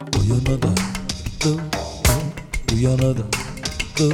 Bu yana da, bu, bu yana da, bu,